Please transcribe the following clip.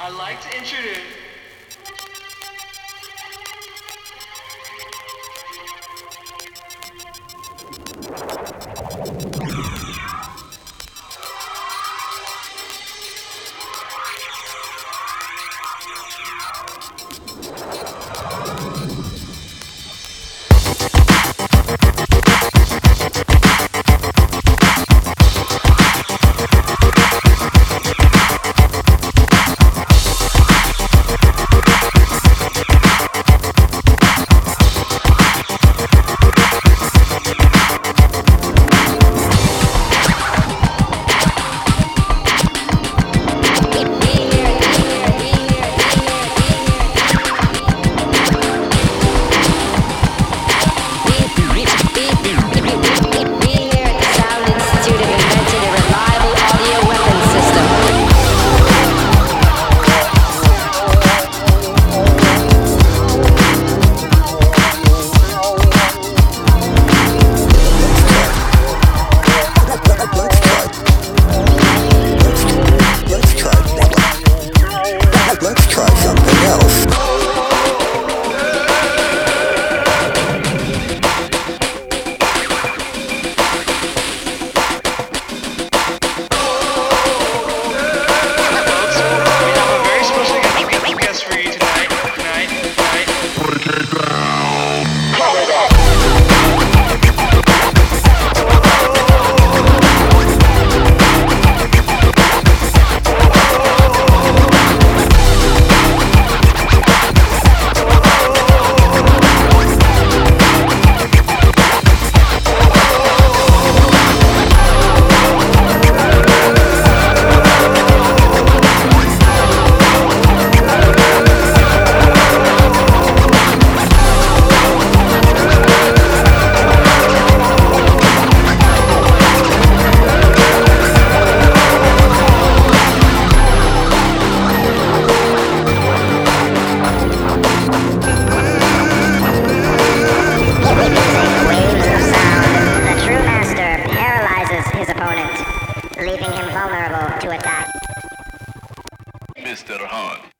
I'd like to introduce Let's try some. level to attack. Mr. Hunt.